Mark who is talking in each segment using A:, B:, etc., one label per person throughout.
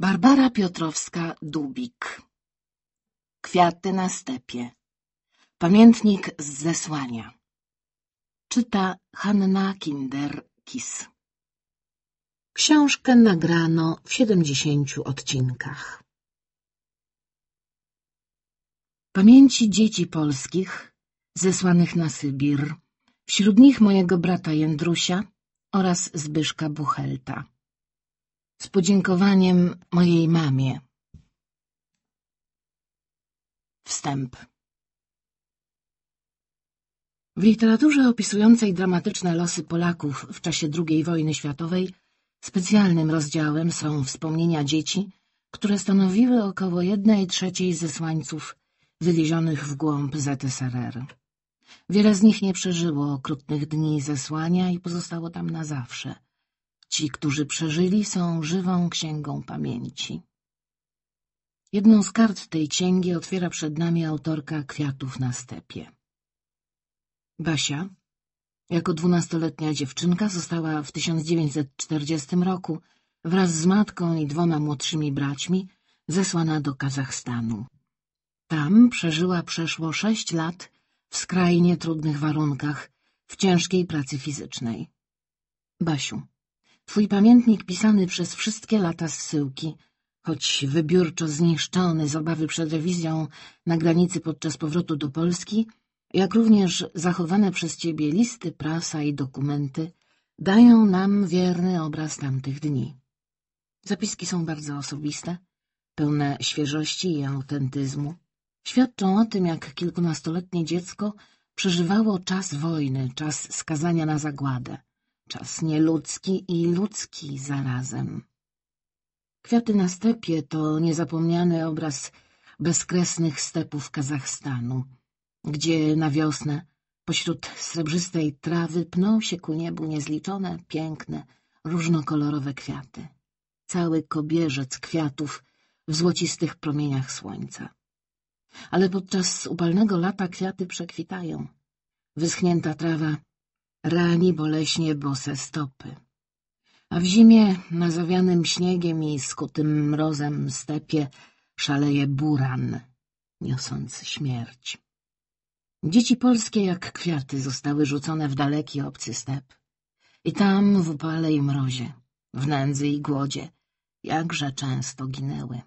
A: Barbara Piotrowska-Dubik Kwiaty na stepie Pamiętnik z zesłania Czyta Hanna Kinder-Kis Książkę nagrano w siedemdziesięciu odcinkach. Pamięci dzieci polskich zesłanych na Sybir, wśród nich mojego brata Jędrusia oraz Zbyszka Buchelta. Z podziękowaniem mojej mamie. Wstęp W literaturze opisującej dramatyczne losy Polaków w czasie II wojny światowej specjalnym rozdziałem są wspomnienia dzieci, które stanowiły około jednej trzeciej zesłańców wywiezionych w głąb ZSRR. Wiele z nich nie przeżyło okrutnych dni zesłania i pozostało tam na zawsze – Ci, którzy przeżyli, są żywą księgą pamięci. Jedną z kart tej księgi otwiera przed nami autorka Kwiatów na stepie. Basia, jako dwunastoletnia dziewczynka, została w 1940 roku wraz z matką i dwoma młodszymi braćmi zesłana do Kazachstanu. Tam przeżyła przeszło sześć lat w skrajnie trudnych warunkach, w ciężkiej pracy fizycznej. Basiu, Twój pamiętnik pisany przez wszystkie lata zsyłki, choć wybiórczo zniszczony z obawy przed rewizją na granicy podczas powrotu do Polski, jak również zachowane przez ciebie listy, prasa i dokumenty, dają nam wierny obraz tamtych dni. Zapiski są bardzo osobiste, pełne świeżości i autentyzmu. Świadczą o tym, jak kilkunastoletnie dziecko przeżywało czas wojny, czas skazania na zagładę. Czas nieludzki i ludzki zarazem. Kwiaty na stepie to niezapomniany obraz bezkresnych stepów Kazachstanu, gdzie na wiosnę pośród srebrzystej trawy pną się ku niebu niezliczone, piękne, różnokolorowe kwiaty. Cały kobierzec kwiatów w złocistych promieniach słońca. Ale podczas upalnego lata kwiaty przekwitają. Wyschnięta trawa rani boleśnie bose stopy. A w zimie, nazawianym śniegiem i skutym mrozem stepie, szaleje buran, niosąc śmierć. Dzieci polskie jak kwiaty zostały rzucone w daleki obcy step. I tam w upale i mrozie, w nędzy i głodzie, jakże często ginęły.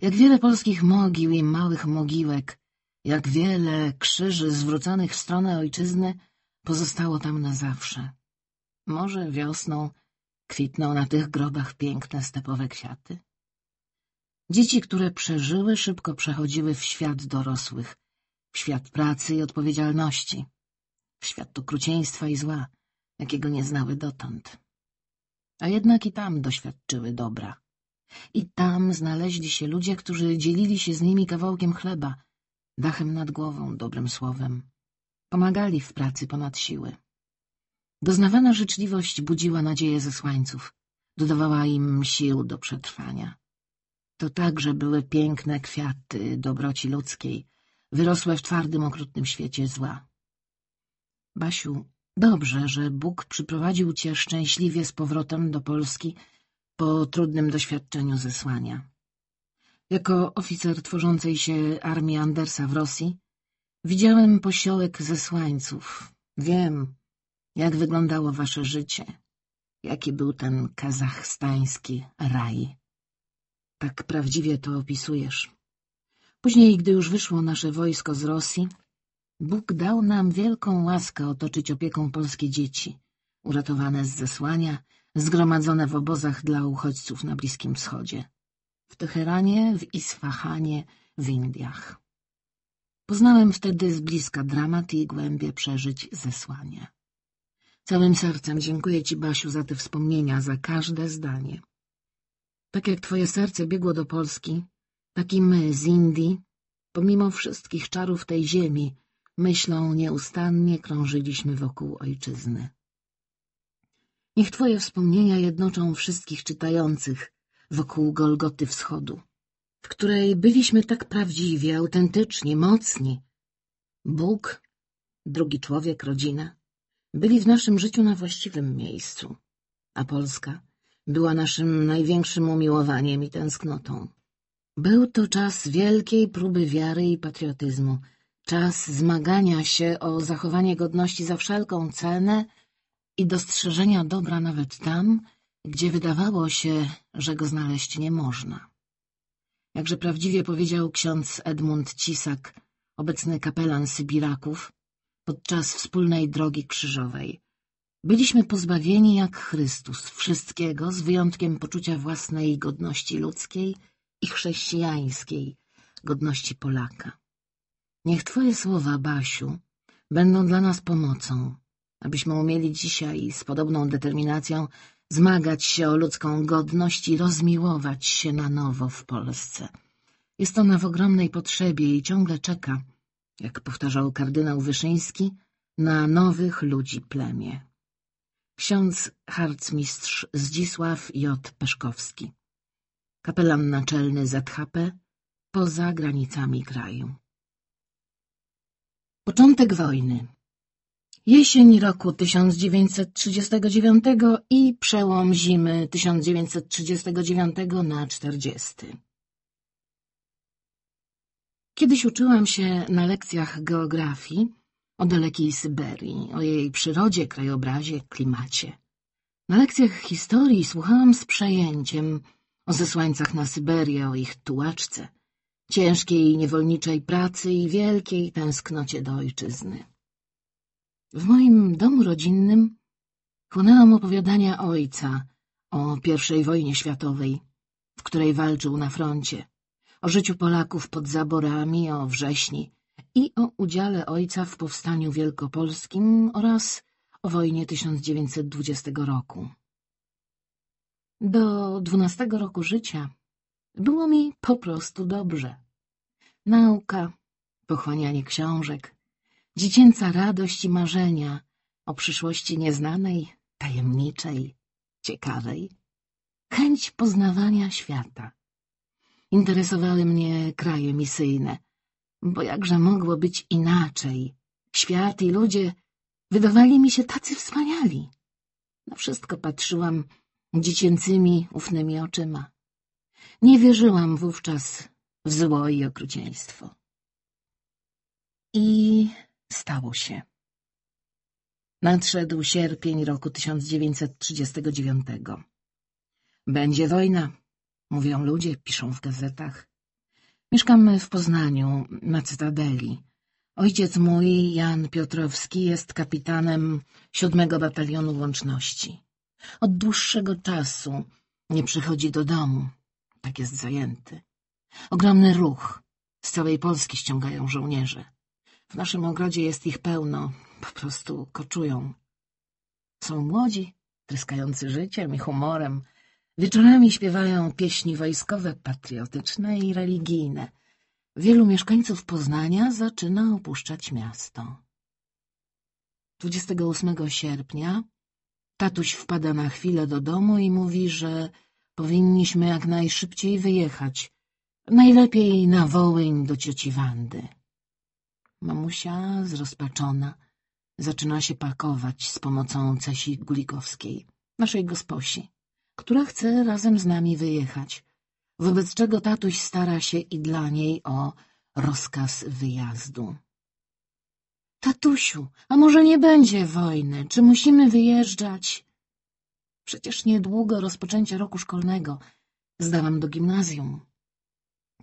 A: Jak wiele polskich mogił i małych mogiłek, jak wiele krzyży zwróconych w stronę ojczyzny, pozostało tam na zawsze. Może wiosną kwitną na tych grobach piękne stepowe kwiaty? Dzieci, które przeżyły, szybko przechodziły w świat dorosłych, w świat pracy i odpowiedzialności, w świat okrucieństwa i zła, jakiego nie znały dotąd. A jednak i tam doświadczyły dobra. I tam znaleźli się ludzie, którzy dzielili się z nimi kawałkiem chleba, dachem nad głową, dobrym słowem, Pomagali w pracy ponad siły. Doznawana życzliwość budziła nadzieję zesłańców, dodawała im sił do przetrwania. To także były piękne kwiaty dobroci ludzkiej, wyrosłe w twardym, okrutnym świecie zła. Basiu, dobrze, że Bóg przyprowadził cię szczęśliwie z powrotem do Polski po trudnym doświadczeniu zesłania. Jako oficer tworzącej się armii Andersa w Rosji Widziałem posiołek zesłańców. Wiem, jak wyglądało wasze życie. Jaki był ten kazachstański raj. Tak prawdziwie to opisujesz. Później, gdy już wyszło nasze wojsko z Rosji, Bóg dał nam wielką łaskę otoczyć opieką polskie dzieci, uratowane z zesłania, zgromadzone w obozach dla uchodźców na Bliskim Wschodzie. W Teheranie, w Isfahanie, w Indiach. Poznałem wtedy z bliska dramat i głębie przeżyć zesłania. Całym sercem dziękuję Ci, Basiu, za te wspomnienia, za każde zdanie. Tak jak Twoje serce biegło do Polski, tak i my z Indii, pomimo wszystkich czarów tej ziemi, myślą nieustannie krążyliśmy wokół ojczyzny. Niech Twoje wspomnienia jednoczą wszystkich czytających wokół Golgoty Wschodu w której byliśmy tak prawdziwi, autentycznie, mocni. Bóg, drugi człowiek, rodzina, byli w naszym życiu na właściwym miejscu, a Polska była naszym największym umiłowaniem i tęsknotą. Był to czas wielkiej próby wiary i patriotyzmu, czas zmagania się o zachowanie godności za wszelką cenę i dostrzeżenia dobra nawet tam, gdzie wydawało się, że go znaleźć nie można. Jakże prawdziwie powiedział ksiądz Edmund Cisak, obecny kapelan Sybiraków, podczas wspólnej drogi krzyżowej. Byliśmy pozbawieni jak Chrystus wszystkiego z wyjątkiem poczucia własnej godności ludzkiej i chrześcijańskiej, godności Polaka. Niech Twoje słowa, Basiu, będą dla nas pomocą, abyśmy umieli dzisiaj z podobną determinacją zmagać się o ludzką godność i rozmiłować się na nowo w Polsce. Jest ona w ogromnej potrzebie i ciągle czeka, jak powtarzał kardynał Wyszyński, na nowych ludzi plemię. Ksiądz harcmistrz Zdzisław J. Peszkowski Kapelan naczelny ZHP poza granicami kraju Początek wojny Jesień roku 1939 i przełom zimy 1939 na 40. Kiedyś uczyłam się na lekcjach geografii o dalekiej Syberii, o jej przyrodzie, krajobrazie, klimacie. Na lekcjach historii słuchałam z przejęciem o zesłańcach na Syberię, o ich tułaczce, ciężkiej niewolniczej pracy i wielkiej tęsknocie do ojczyzny. W moim domu rodzinnym chłonęłam opowiadania ojca o I wojnie światowej, w której walczył na froncie, o życiu Polaków pod zaborami, o wrześni i o udziale ojca w powstaniu wielkopolskim oraz o wojnie 1920 roku. Do dwunastego roku życia było mi po prostu dobrze. Nauka, pochłanianie książek, dziecięca radość i marzenia o przyszłości nieznanej, tajemniczej, ciekawej, chęć poznawania świata. Interesowały mnie kraje misyjne, bo jakże mogło być inaczej? Świat i ludzie wydawali mi się tacy wspaniali. Na wszystko patrzyłam dziecięcymi, ufnymi oczyma. Nie wierzyłam wówczas w zło i okrucieństwo. I stało się. Nadszedł sierpień roku 1939. Będzie wojna, mówią ludzie, piszą w gazetach. Mieszkamy w Poznaniu, na Cytadeli. Ojciec mój, Jan Piotrowski, jest kapitanem siódmego batalionu łączności. Od dłuższego czasu nie przychodzi do domu, tak jest zajęty. Ogromny ruch, z całej Polski ściągają żołnierze. W naszym ogrodzie jest ich pełno, po prostu koczują. Są młodzi, tryskający życiem i humorem. Wieczorami śpiewają pieśni wojskowe, patriotyczne i religijne. Wielu mieszkańców Poznania zaczyna opuszczać miasto. 28 sierpnia tatuś wpada na chwilę do domu i mówi, że powinniśmy jak najszybciej wyjechać. Najlepiej na Wołyń do cioci Wandy. Mamusia, zrozpaczona, zaczyna się pakować z pomocą Cesi Gulikowskiej, naszej gosposi, która chce razem z nami wyjechać, wobec czego tatuś stara się i dla niej o rozkaz wyjazdu. Tatusiu, a może nie będzie wojny? Czy musimy wyjeżdżać? Przecież niedługo rozpoczęcie roku szkolnego. Zdałam do gimnazjum.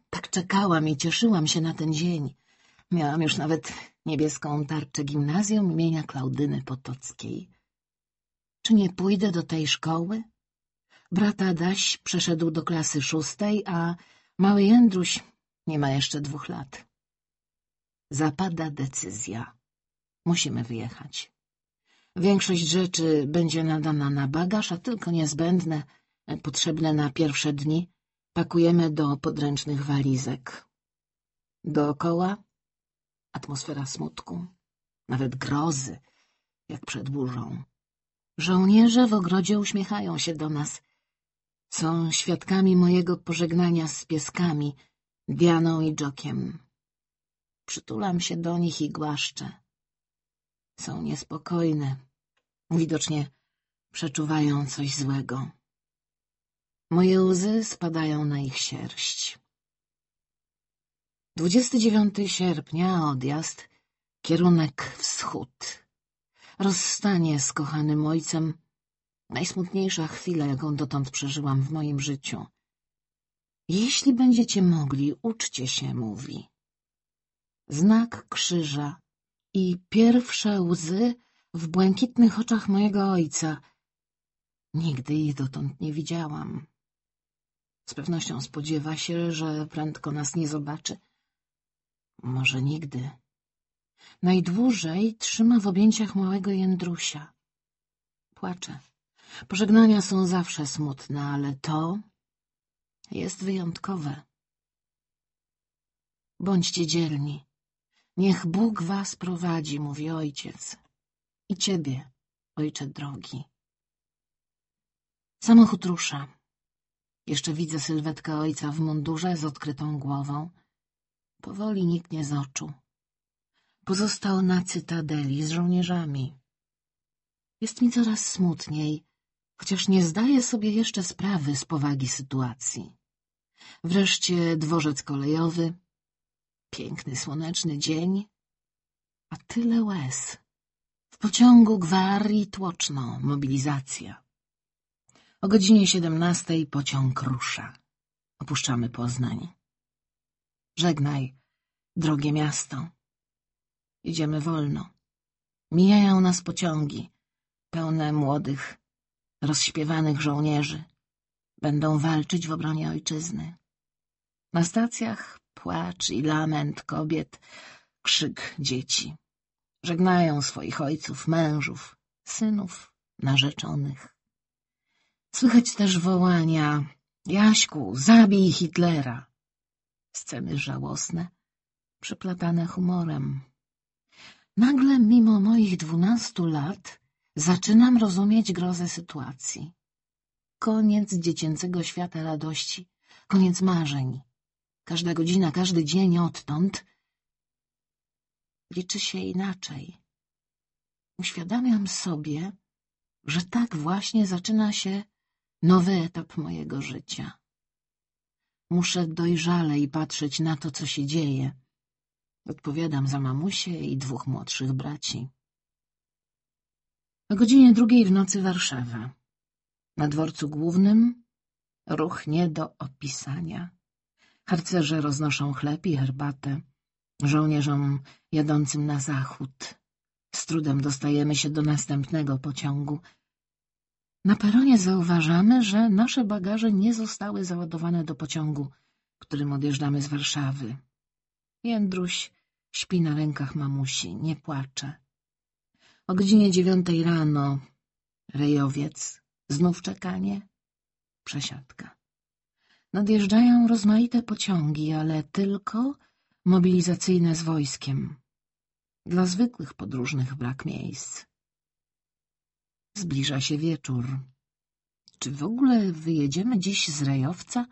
A: Tak czekałam i cieszyłam się na ten dzień. Miałam już nawet niebieską tarczę gimnazjum imienia Klaudyny Potockiej. Czy nie pójdę do tej szkoły? Brat Adaś przeszedł do klasy szóstej, a mały Jędruś nie ma jeszcze dwóch lat. Zapada decyzja. Musimy wyjechać. Większość rzeczy będzie nadana na bagaż, a tylko niezbędne, potrzebne na pierwsze dni, pakujemy do podręcznych walizek. Dookoła atmosfera smutku, nawet grozy, jak przed burzą. Żołnierze w ogrodzie uśmiechają się do nas. Są świadkami mojego pożegnania z pieskami, Dianą i Jokiem. Przytulam się do nich i głaszczę. Są niespokojne. Widocznie przeczuwają coś złego. Moje łzy spadają na ich sierść. 29 sierpnia odjazd, kierunek wschód. Rozstanie z kochanym ojcem. Najsmutniejsza chwila, jaką dotąd przeżyłam w moim życiu. Jeśli będziecie mogli, uczcie się, mówi. Znak krzyża i pierwsze łzy w błękitnych oczach mojego ojca. Nigdy ich dotąd nie widziałam. Z pewnością spodziewa się, że prędko nas nie zobaczy. Może nigdy. Najdłużej trzyma w objęciach małego Jędrusia. Płacze. Pożegnania są zawsze smutne, ale to jest wyjątkowe. Bądźcie dzielni. Niech Bóg was prowadzi, mówi ojciec. I ciebie, ojcze drogi. Samochód rusza. Jeszcze widzę sylwetkę ojca w mundurze z odkrytą głową. Powoli niknie z oczu. Pozostał na cytadeli z żołnierzami. Jest mi coraz smutniej, chociaż nie zdaję sobie jeszcze sprawy z powagi sytuacji. Wreszcie dworzec kolejowy, piękny słoneczny dzień, a tyle łez. W pociągu gwarii tłoczno, mobilizacja. O godzinie siedemnastej pociąg rusza. Opuszczamy Poznań. Żegnaj, drogie miasto. Idziemy wolno. Mijają nas pociągi, pełne młodych, rozśpiewanych żołnierzy. Będą walczyć w obronie ojczyzny. Na stacjach płacz i lament kobiet, krzyk dzieci. Żegnają swoich ojców, mężów, synów, narzeczonych. Słychać też wołania Jaśku, zabij Hitlera. Sceny żałosne, przeplatane humorem. Nagle, mimo moich dwunastu lat, zaczynam rozumieć grozę sytuacji. Koniec dziecięcego świata radości, koniec marzeń. Każda godzina, każdy dzień odtąd liczy się inaczej. Uświadamiam sobie, że tak właśnie zaczyna się nowy etap mojego życia. Muszę dojrzalej patrzeć na to, co się dzieje. Odpowiadam za mamusię i dwóch młodszych braci. O godzinie drugiej w nocy Warszawa. Na dworcu głównym ruch nie do opisania. Harcerze roznoszą chleb i herbatę żołnierzom jadącym na zachód. Z trudem dostajemy się do następnego pociągu. Na peronie zauważamy, że nasze bagaże nie zostały załadowane do pociągu, którym odjeżdżamy z Warszawy. Jędruś śpi na rękach mamusi, nie płacze. O godzinie dziewiątej rano rejowiec, znów czekanie, przesiadka. Nadjeżdżają rozmaite pociągi, ale tylko mobilizacyjne z wojskiem. Dla zwykłych podróżnych brak miejsc. Zbliża się wieczór. Czy w ogóle wyjedziemy dziś z Rejowca?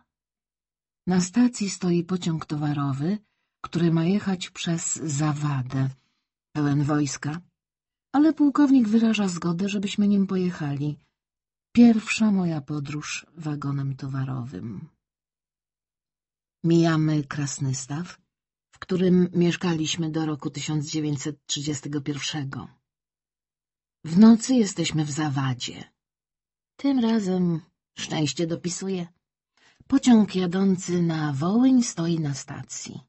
A: Na stacji stoi pociąg towarowy, który ma jechać przez Zawadę, pełen wojska, ale pułkownik wyraża zgodę, żebyśmy nim pojechali. Pierwsza moja podróż wagonem towarowym. Mijamy Krasnystaw, w którym mieszkaliśmy do roku 1931. W nocy jesteśmy w Zawadzie. Tym razem szczęście dopisuje. Pociąg jadący na Wołyń stoi na stacji.